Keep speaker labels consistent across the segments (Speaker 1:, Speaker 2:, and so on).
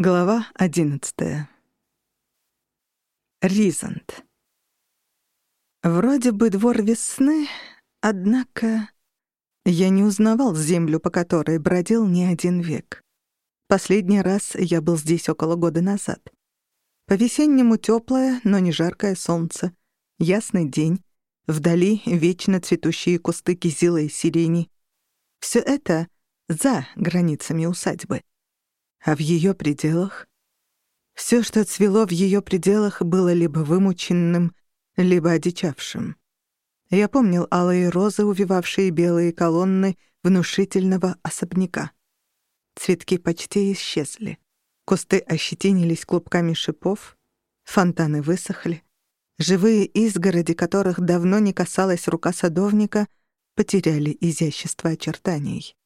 Speaker 1: Глава одиннадцатая. Ризант. Вроде бы двор весны, однако я не узнавал землю, по которой бродил не один век. Последний раз я был здесь около года назад. По-весеннему тёплое, но не жаркое солнце, ясный день, вдали вечно цветущие кусты кизила и сирени. Всё это за границами усадьбы. А в ее пределах? Все, что цвело в ее пределах, было либо вымученным, либо одичавшим. Я помнил алые розы, увивавшие белые колонны внушительного особняка. Цветки почти исчезли. Кусты ощетинились клубками шипов, фонтаны высохли. Живые изгороди, которых давно не касалась рука садовника, потеряли изящество очертаний.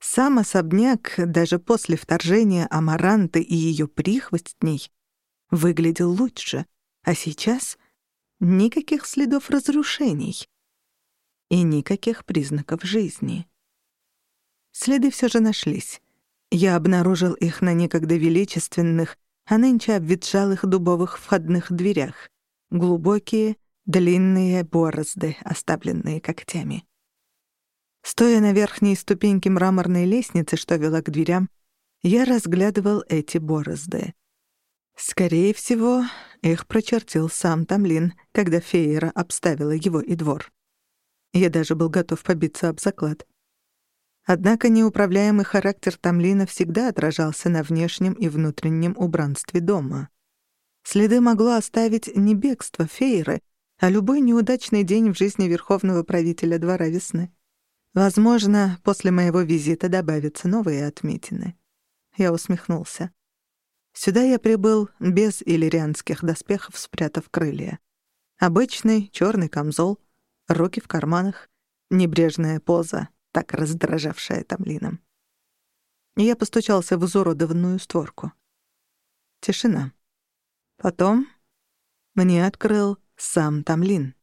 Speaker 1: Сам особняк, даже после вторжения Амаранты и ее прихвостней, выглядел лучше, а сейчас никаких следов разрушений и никаких признаков жизни. Следы все же нашлись. Я обнаружил их на некогда величественных, а нынче обветшалых дубовых входных дверях. Глубокие, длинные борозды, оставленные когтями. Стоя на верхней ступеньке мраморной лестницы, что вела к дверям, я разглядывал эти борозды. Скорее всего, их прочертил сам Тамлин, когда Фейера обставила его и двор. Я даже был готов побиться об заклад. Однако неуправляемый характер Тамлина всегда отражался на внешнем и внутреннем убранстве дома. Следы могло оставить не бегство Фейеры, а любой неудачный день в жизни верховного правителя двора весны. Возможно, после моего визита добавятся новые отметины. Я усмехнулся. Сюда я прибыл без иллирианских доспехов, спрятав крылья. Обычный черный камзол, руки в карманах, небрежная поза, так раздражавшая Тамлином. Я постучался в изуродованную створку. Тишина. Потом мне открыл сам Тамлин.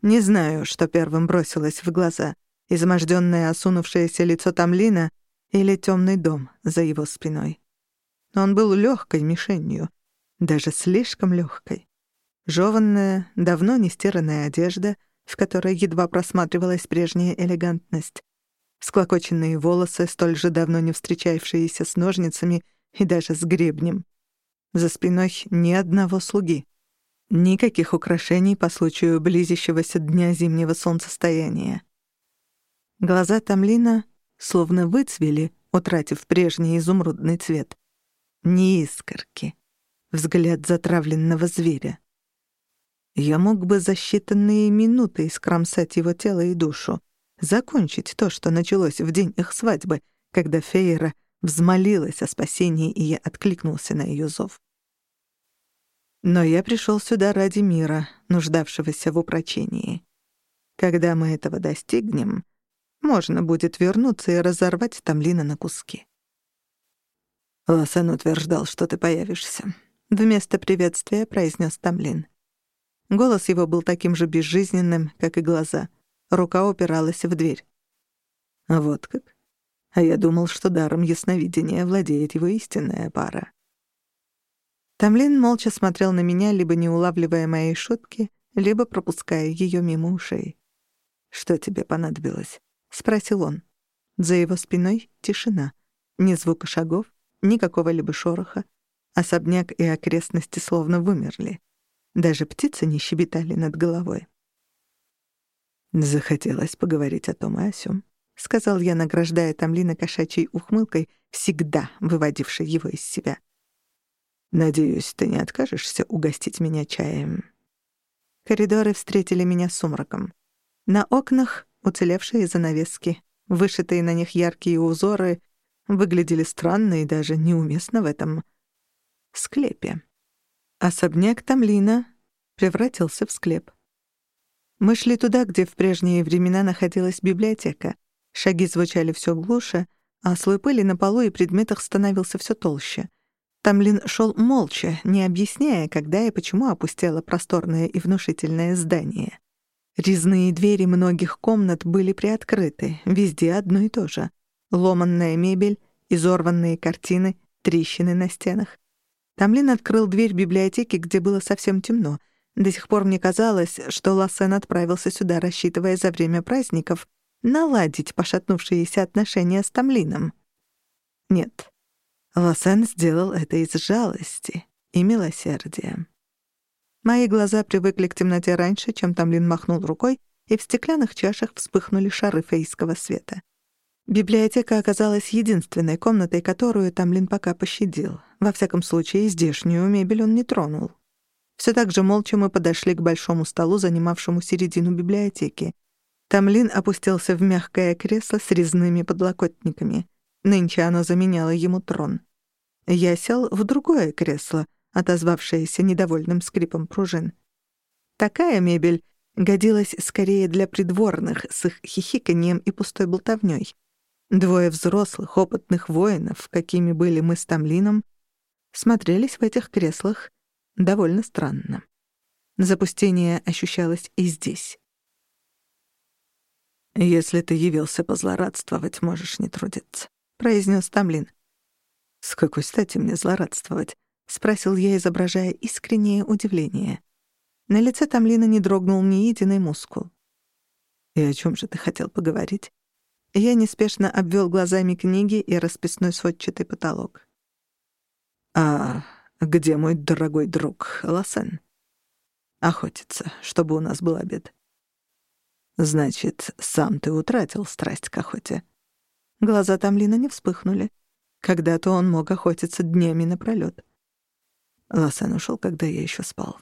Speaker 1: Не знаю, что первым бросилось в глаза измождённое осунувшееся лицо Тамлина или тёмный дом за его спиной. Он был лёгкой мишенью, даже слишком лёгкой. Жёванная, давно не стиранная одежда, в которой едва просматривалась прежняя элегантность, склокоченные волосы, столь же давно не встречавшиеся с ножницами и даже с гребнем. За спиной ни одного слуги. Никаких украшений по случаю близящегося дня зимнего солнцестояния. Глаза Тамлина словно выцвели, утратив прежний изумрудный цвет. Ни искорки. Взгляд затравленного зверя. Я мог бы за считанные минуты искромсать его тело и душу, закончить то, что началось в день их свадьбы, когда Фейра взмолилась о спасении, и я откликнулся на ее зов. Но я пришел сюда ради мира, нуждавшегося в упрочении. Когда мы этого достигнем, можно будет вернуться и разорвать Тамлина на куски. «Лосан утверждал, что ты появишься», — вместо приветствия произнес Тамлин. Голос его был таким же безжизненным, как и глаза. Рука упиралась в дверь. «Вот как? А я думал, что даром ясновидения владеет его истинная пара». Тамлин молча смотрел на меня, либо не улавливая моей шутки, либо пропуская ее мимо ушей. «Что тебе понадобилось?» — спросил он. За его спиной тишина. Ни звука шагов, ни какого-либо шороха. Особняк и окрестности словно вымерли. Даже птицы не щебетали над головой. «Захотелось поговорить о том и о сём», — сказал я, награждая Тамлина кошачьей ухмылкой, всегда выводившей его из себя. «Надеюсь, ты не откажешься угостить меня чаем». Коридоры встретили меня сумраком. На окнах Уцелевшие занавески, вышитые на них яркие узоры, выглядели странно и даже неуместно в этом склепе. Особняк Тамлина превратился в склеп. Мы шли туда, где в прежние времена находилась библиотека. Шаги звучали все глуше, а слой пыли на полу и предметах становился все толще. Тамлин шел молча, не объясняя, когда и почему опустело просторное и внушительное здание. Резные двери многих комнат были приоткрыты, везде одно и то же. Ломанная мебель, изорванные картины, трещины на стенах. Тамлин открыл дверь библиотеки, где было совсем темно. До сих пор мне казалось, что Лассен отправился сюда, рассчитывая за время праздников наладить пошатнувшиеся отношения с Тамлином. Нет, Лассен сделал это из жалости и милосердия. Мои глаза привыкли к темноте раньше, чем Тамлин махнул рукой, и в стеклянных чашах вспыхнули шары фейского света. Библиотека оказалась единственной комнатой, которую Тамлин пока пощадил. Во всяком случае, здешнюю мебель он не тронул. Все так же молча мы подошли к большому столу, занимавшему середину библиотеки. Тамлин опустился в мягкое кресло с резными подлокотниками. Нынче оно заменяло ему трон. Я сел в другое кресло, отозвавшееся недовольным скрипом пружин. Такая мебель годилась скорее для придворных с их хихиканьем и пустой болтовнёй. Двое взрослых, опытных воинов, какими были мы с Тамлином, смотрелись в этих креслах довольно странно. Запустение ощущалось и здесь. «Если ты явился позлорадствовать, можешь не трудиться», — произнес Тамлин. «С какой стати мне злорадствовать?» — спросил я, изображая искреннее удивление. На лице Тамлина не дрогнул ни единый мускул. «И о чем же ты хотел поговорить?» Я неспешно обвел глазами книги и расписной сводчатый потолок. «А где мой дорогой друг Лосен?» «Охотится, чтобы у нас был обед». «Значит, сам ты утратил страсть к охоте». Глаза Тамлина не вспыхнули. Когда-то он мог охотиться днями напролёт. Лосен ушел, когда я еще спал.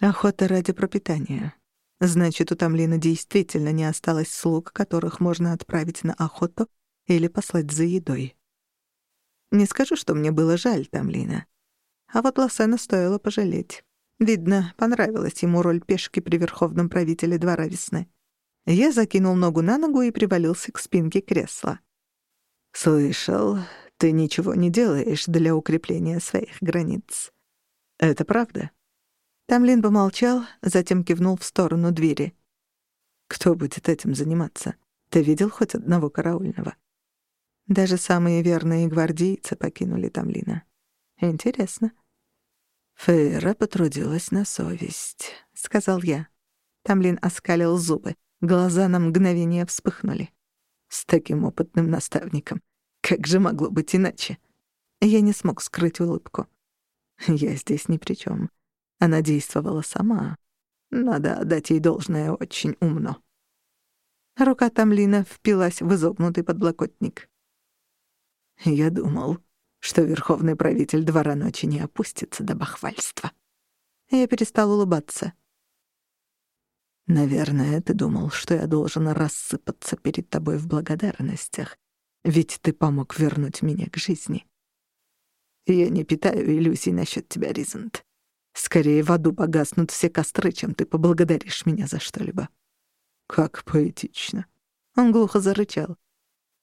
Speaker 1: Охота ради пропитания. Значит, у Тамлина действительно не осталось слуг, которых можно отправить на охоту или послать за едой. Не скажу, что мне было жаль Тамлина. А вот Лосена стоило пожалеть. Видно, понравилась ему роль пешки при верховном правителе двора весны. Я закинул ногу на ногу и привалился к спинке кресла. «Слышал, ты ничего не делаешь для укрепления своих границ. Это правда?» Тамлин помолчал, затем кивнул в сторону двери. «Кто будет этим заниматься? Ты видел хоть одного караульного?» Даже самые верные гвардейцы покинули Тамлина. «Интересно». «Фейра потрудилась на совесть», — сказал я. Тамлин оскалил зубы. Глаза на мгновение вспыхнули. «С таким опытным наставником. Как же могло быть иначе?» Я не смог скрыть улыбку. «Я здесь ни при чем. Она действовала сама. Надо отдать ей должное очень умно. Рука Тамлина впилась в изогнутый подлокотник. Я думал, что верховный правитель двора ночи не опустится до бахвальства. Я перестал улыбаться. Наверное, ты думал, что я должен рассыпаться перед тобой в благодарностях, ведь ты помог вернуть меня к жизни. Я не питаю иллюзий насчет тебя, Ризент. Скорее в аду погаснут все костры, чем ты поблагодаришь меня за что-либо. Как поэтично. Он глухо зарычал.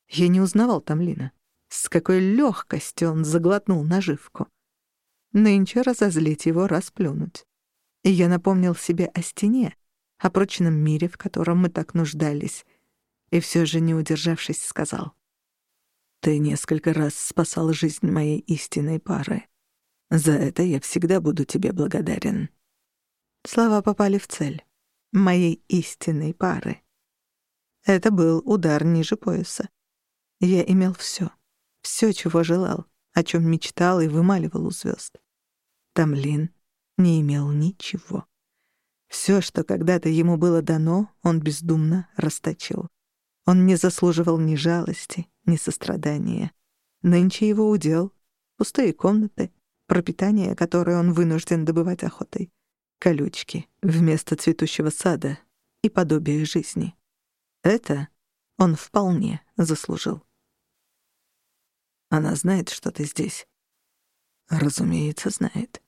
Speaker 1: Я не узнавал Тамлина. С какой легкостью он заглотнул наживку. Нынче разозлить его, расплюнуть. И я напомнил себе о стене, о прочном мире, в котором мы так нуждались, и все же, не удержавшись, сказал. «Ты несколько раз спасал жизнь моей истинной пары. За это я всегда буду тебе благодарен». Слова попали в цель. Моей истинной пары. Это был удар ниже пояса. Я имел все, все, чего желал, о чем мечтал и вымаливал у звезд. Тамлин не имел ничего. Все, что когда-то ему было дано, он бездумно расточил. Он не заслуживал ни жалости, ни сострадания. Нынче его удел — пустые комнаты, пропитание, которое он вынужден добывать охотой, колючки вместо цветущего сада и подобие жизни. Это он вполне заслужил. Она знает, что ты здесь. Разумеется, знает.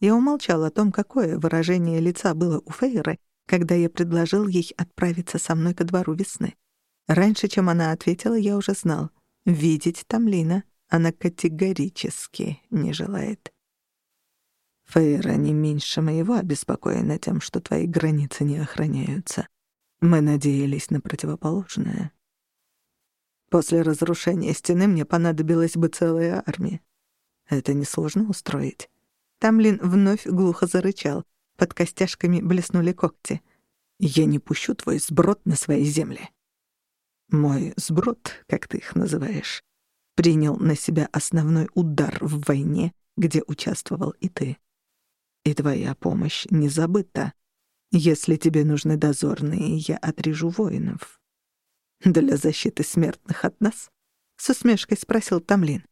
Speaker 1: Я умолчал о том, какое выражение лица было у Фейры, когда я предложил ей отправиться со мной ко двору весны. Раньше, чем она ответила, я уже знал. Видеть Тамлина она категорически не желает. Фейра не меньше моего обеспокоена тем, что твои границы не охраняются. Мы надеялись на противоположное. После разрушения стены мне понадобилась бы целая армия. Это несложно устроить. Тамлин вновь глухо зарычал. Под костяшками блеснули когти. «Я не пущу твой сброд на своей земле». «Мой сброд, как ты их называешь, принял на себя основной удар в войне, где участвовал и ты. И твоя помощь не забыта. Если тебе нужны дозорные, я отрежу воинов». «Для защиты смертных от нас?» — с усмешкой спросил Тамлин.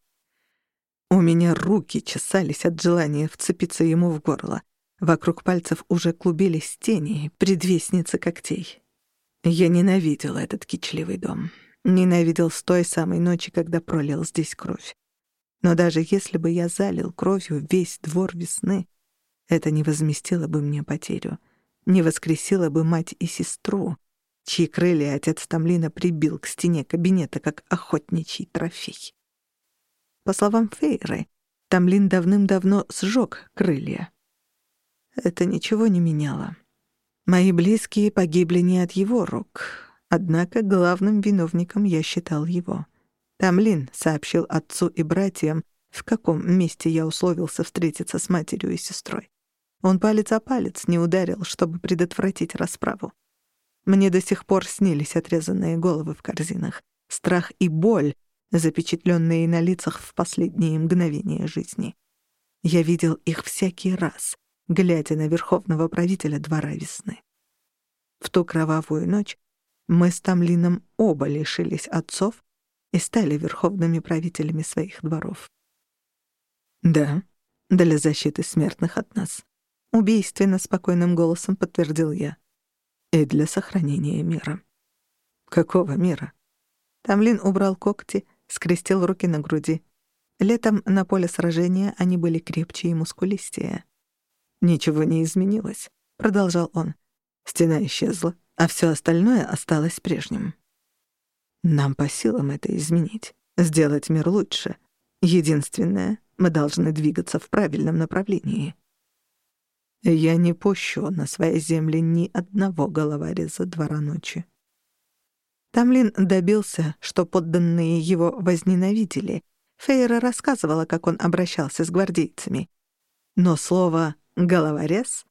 Speaker 1: У меня руки чесались от желания вцепиться ему в горло. Вокруг пальцев уже клубились тени, предвестницы когтей. Я ненавидел этот кичливый дом. Ненавидел с той самой ночи, когда пролил здесь кровь. Но даже если бы я залил кровью весь двор весны, это не возместило бы мне потерю, не воскресило бы мать и сестру, чьи крылья отец Тамлина прибил к стене кабинета как охотничий трофей. По словам Фейры, Тамлин давным-давно сжег крылья. Это ничего не меняло. Мои близкие погибли не от его рук, однако главным виновником я считал его. Тамлин сообщил отцу и братьям, в каком месте я условился встретиться с матерью и сестрой. Он палец о палец не ударил, чтобы предотвратить расправу. Мне до сих пор снились отрезанные головы в корзинах. Страх и боль, запечатленные на лицах в последние мгновения жизни. Я видел их всякий раз, глядя на верховного правителя двора весны. В ту кровавую ночь мы с Тамлином оба лишились отцов и стали верховными правителями своих дворов. «Да, для защиты смертных от нас», — убийственно спокойным голосом подтвердил я. «И для сохранения мира». «Какого мира?» Тамлин убрал когти, скрестил руки на груди. Летом на поле сражения они были крепче и мускулистее. «Ничего не изменилось», — продолжал он. «Стена исчезла, а все остальное осталось прежним. Нам по силам это изменить, сделать мир лучше. Единственное, мы должны двигаться в правильном направлении». Я не пущу на своей земле ни одного головореза двора ночи. Тамлин добился, что подданные его возненавидели. Фейра рассказывала, как он обращался с гвардейцами. Но слово «головорез»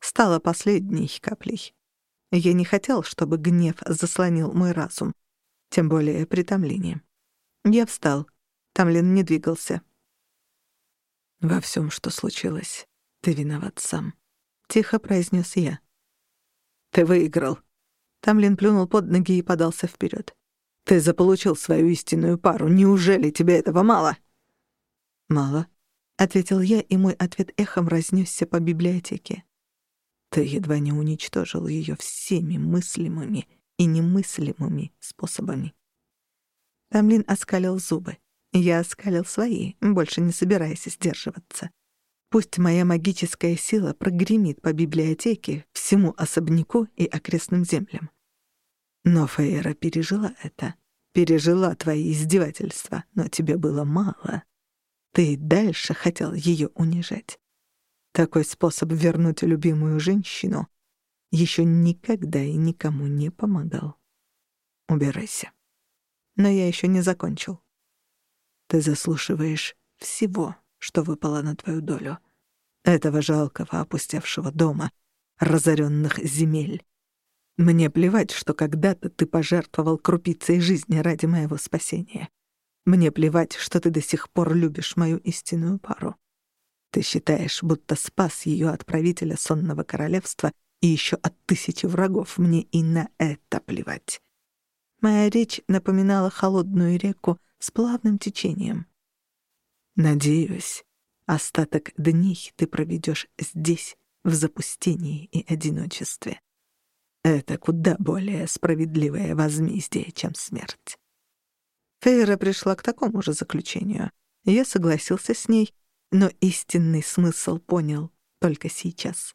Speaker 1: стало последней каплей. Я не хотел, чтобы гнев заслонил мой разум, тем более при. Я встал. Тамлин не двигался. «Во всем, что случилось, ты виноват сам», — тихо произнес я. «Ты выиграл», Тамлин плюнул под ноги и подался вперед. «Ты заполучил свою истинную пару. Неужели тебе этого мало?» «Мало», — ответил я, и мой ответ эхом разнесся по библиотеке. «Ты едва не уничтожил ее всеми мыслимыми и немыслимыми способами». Тамлин оскалил зубы. Я оскалил свои, больше не собираясь сдерживаться. Пусть моя магическая сила прогремит по библиотеке, всему особняку и окрестным землям. Но Фейра пережила это. Пережила твои издевательства, но тебе было мало. Ты дальше хотел ее унижать. Такой способ вернуть любимую женщину еще никогда и никому не помогал. Убирайся. Но я еще не закончил. Ты заслуживаешь всего, что выпало на твою долю. Этого жалкого опустевшего дома, разоренных земель. Мне плевать, что когда-то ты пожертвовал крупицей жизни ради моего спасения. Мне плевать, что ты до сих пор любишь мою истинную пару. Ты считаешь, будто спас ее от правителя сонного королевства и еще от тысячи врагов. Мне и на это плевать. Моя речь напоминала холодную реку с плавным течением. Надеюсь, остаток дней ты проведешь здесь, в запустении и одиночестве. Это куда более справедливое возмездие, чем смерть. Фейра пришла к такому же заключению. Я согласился с ней, но истинный смысл понял только сейчас.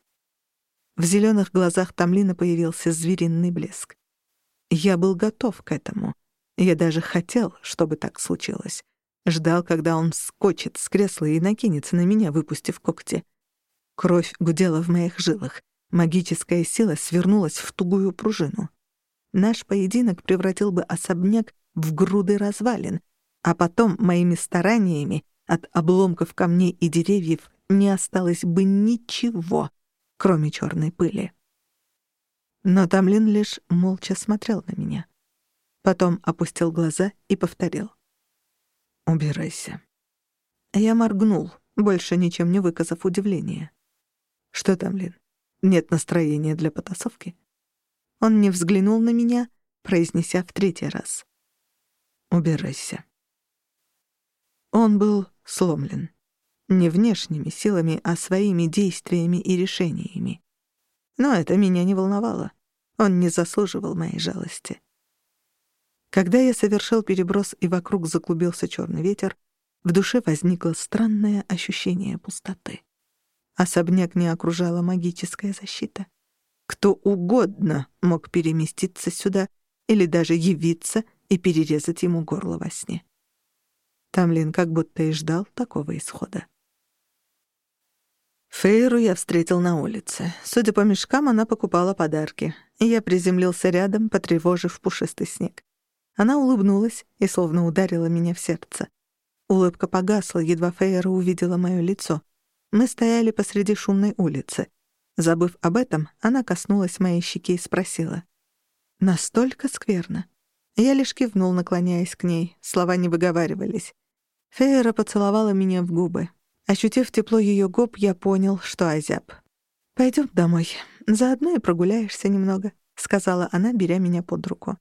Speaker 1: В зеленых глазах Тамлина появился звериный блеск. Я был готов к этому. Я даже хотел, чтобы так случилось. Ждал, когда он скочит с кресла и накинется на меня, выпустив когти. Кровь гудела в моих жилах. Магическая сила свернулась в тугую пружину. Наш поединок превратил бы особняк в груды развалин, а потом моими стараниями от обломков камней и деревьев не осталось бы ничего, кроме черной пыли. Но Тамлин лишь молча смотрел на меня. Потом опустил глаза и повторил. «Убирайся». Я моргнул, больше ничем не выказав удивления. «Что там, Лин? Нет настроения для потасовки?» Он не взглянул на меня, произнеся в третий раз. «Убирайся». Он был сломлен. Не внешними силами, а своими действиями и решениями. Но это меня не волновало. Он не заслуживал моей жалости. Когда я совершил переброс и вокруг заклубился черный ветер, в душе возникло странное ощущение пустоты. Особняк не окружала магическая защита. Кто угодно мог переместиться сюда или даже явиться и перерезать ему горло во сне. Тамлин как будто и ждал такого исхода. Фейру я встретил на улице. Судя по мешкам, она покупала подарки. Я приземлился рядом, потревожив пушистый снег. Она улыбнулась и словно ударила меня в сердце. Улыбка погасла, едва Фейра увидела моё лицо. Мы стояли посреди шумной улицы. Забыв об этом, она коснулась моей щеки и спросила. «Настолько скверно?» Я лишь кивнул, наклоняясь к ней. Слова не выговаривались. Фейра поцеловала меня в губы. Ощутив тепло её губ, я понял, что озяб. «Пойдём домой. Заодно и прогуляешься немного», — сказала она, беря меня под руку.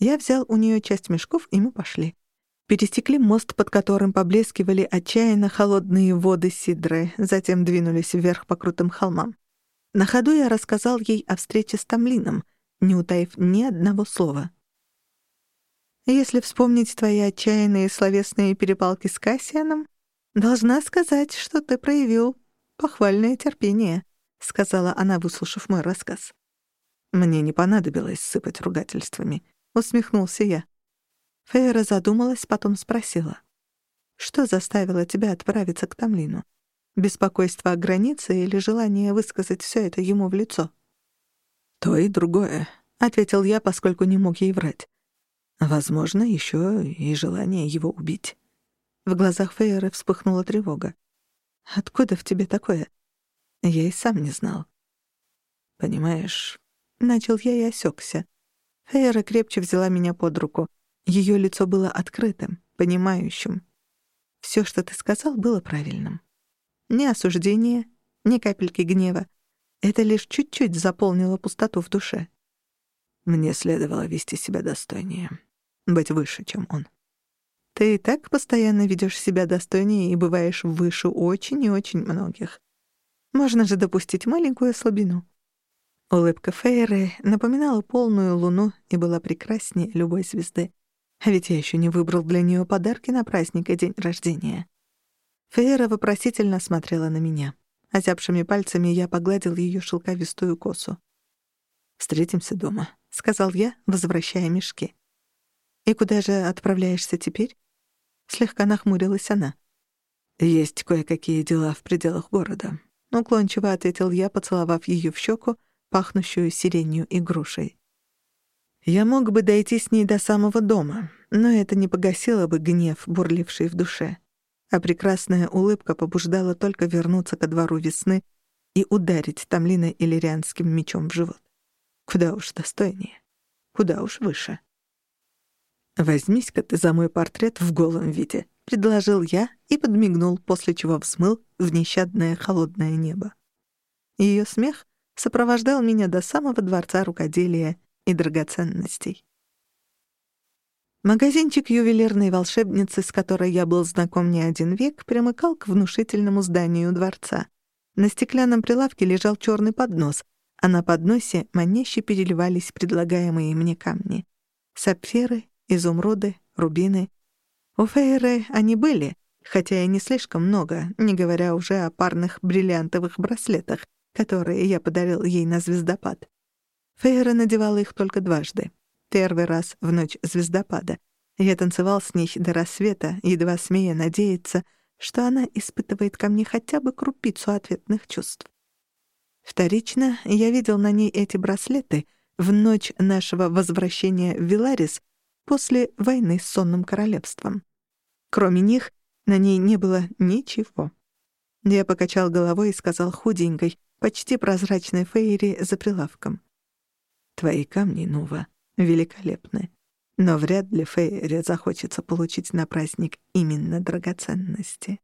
Speaker 1: Я взял у нее часть мешков, и мы пошли. Пересекли мост, под которым поблескивали отчаянно холодные воды Сидры, затем двинулись вверх по крутым холмам. На ходу я рассказал ей о встрече с Тамлином, не утаив ни одного слова. «Если вспомнить твои отчаянные словесные перепалки с Кассианом, должна сказать, что ты проявил похвальное терпение», — сказала она, выслушав мой рассказ. Мне не понадобилось сыпать ругательствами. — усмехнулся я. Фейра задумалась, потом спросила. «Что заставило тебя отправиться к Тамлину? Беспокойство о границе или желание высказать все это ему в лицо?» «То и другое», — ответил я, поскольку не мог ей врать. «Возможно, еще и желание его убить». В глазах Фейры вспыхнула тревога. «Откуда в тебе такое?» Я и сам не знал. «Понимаешь...» — начал я и осекся. Фейра крепче взяла меня под руку. Ее лицо было открытым, понимающим. Все, что ты сказал, было правильным. Ни осуждения, ни капельки гнева. Это лишь чуть-чуть заполнило пустоту в душе. Мне следовало вести себя достойнее, быть выше, чем он. Ты и так постоянно ведешь себя достойнее и бываешь выше очень и очень многих. Можно же допустить маленькую слабину. Улыбка Фейры напоминала полную луну и была прекраснее любой звезды. А ведь я еще не выбрал для нее подарки на праздник и день рождения. Фейра вопросительно смотрела на меня. Озябшими пальцами я погладил ее шелковистую косу. «Встретимся дома», — сказал я, возвращая мешки. «И куда же отправляешься теперь?» Слегка нахмурилась она. «Есть кое-какие дела в пределах города», — уклончиво ответил я, поцеловав ее в щеку, пахнущую сиренью и грушей. Я мог бы дойти с ней до самого дома, но это не погасило бы гнев, бурливший в душе. А прекрасная улыбка побуждала только вернуться ко двору весны и ударить Тамлина иллирианским мечом в живот. Куда уж достойнее, куда уж выше. «Возьмись-ка ты за мой портрет в голом виде», — предложил я и подмигнул, после чего взмыл в нещадное холодное небо. Ее смех сопровождал меня до самого дворца рукоделия и драгоценностей. Магазинчик ювелирной волшебницы, с которой я был знаком не один век, примыкал к внушительному зданию дворца. На стеклянном прилавке лежал черный поднос, а на подносе маняще переливались предлагаемые мне камни. Сапфиры, изумруды, рубины. У Фейры они были, хотя и не слишком много, не говоря уже о парных бриллиантовых браслетах, которые я подарил ей на звездопад. Фейра надевала их только дважды. Первый раз в ночь звездопада. Я танцевал с ней до рассвета, едва смея надеяться, что она испытывает ко мне хотя бы крупицу ответных чувств. Вторично я видел на ней эти браслеты в ночь нашего возвращения в Виларис, после войны с Сонным Королевством. Кроме них, на ней не было ничего. Я покачал головой и сказал худенькой, почти прозрачной Фейри за прилавком. «Твои камни, Нува, великолепны, но вряд ли Фейри захочется получить на праздник именно драгоценности».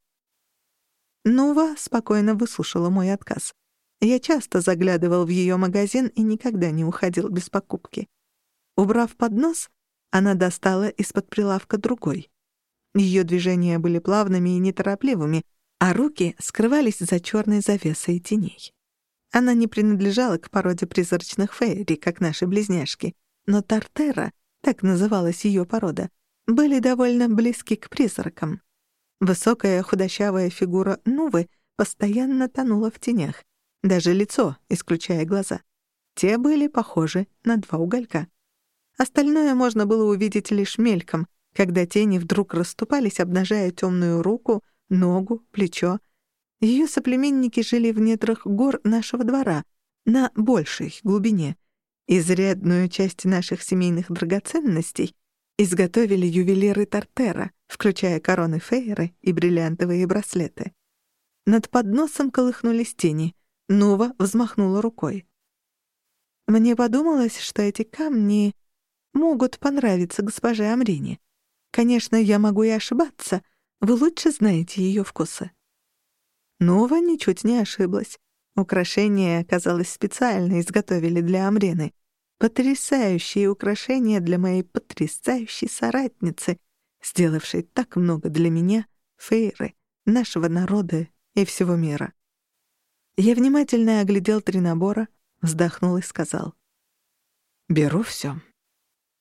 Speaker 1: Нува спокойно выслушала мой отказ. Я часто заглядывал в ее магазин и никогда не уходил без покупки. Убрав поднос, она достала из-под прилавка другой. Ее движения были плавными и неторопливыми, а руки скрывались за черной завесой теней. Она не принадлежала к породе призрачных фейри, как наши близняшки, но Тартера, так называлась ее порода, были довольно близки к призракам. Высокая худощавая фигура Нувы постоянно тонула в тенях, даже лицо, исключая глаза. Те были похожи на два уголька. Остальное можно было увидеть лишь мельком, когда тени вдруг расступались, обнажая темную руку, ногу, плечо. Ее соплеменники жили в недрах гор нашего двора, на большей глубине. Изрядную часть наших семейных драгоценностей изготовили ювелиры Тартера, включая короны Фейры и бриллиантовые браслеты. Над подносом колыхнулись тени. Нова взмахнула рукой. Мне подумалось, что эти камни могут понравиться госпоже Амрине. Конечно, я могу и ошибаться. Вы лучше знаете ее вкусы. Нова ничуть не ошиблась. Украшение, казалось, специально изготовили для Амрены. Потрясающие украшения для моей потрясающей соратницы, сделавшей так много для меня, Фейры, нашего народа и всего мира. Я внимательно оглядел три набора, вздохнул и сказал. «Беру всё».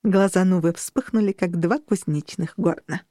Speaker 1: Глаза Нувы вспыхнули, как два кузнечных горна.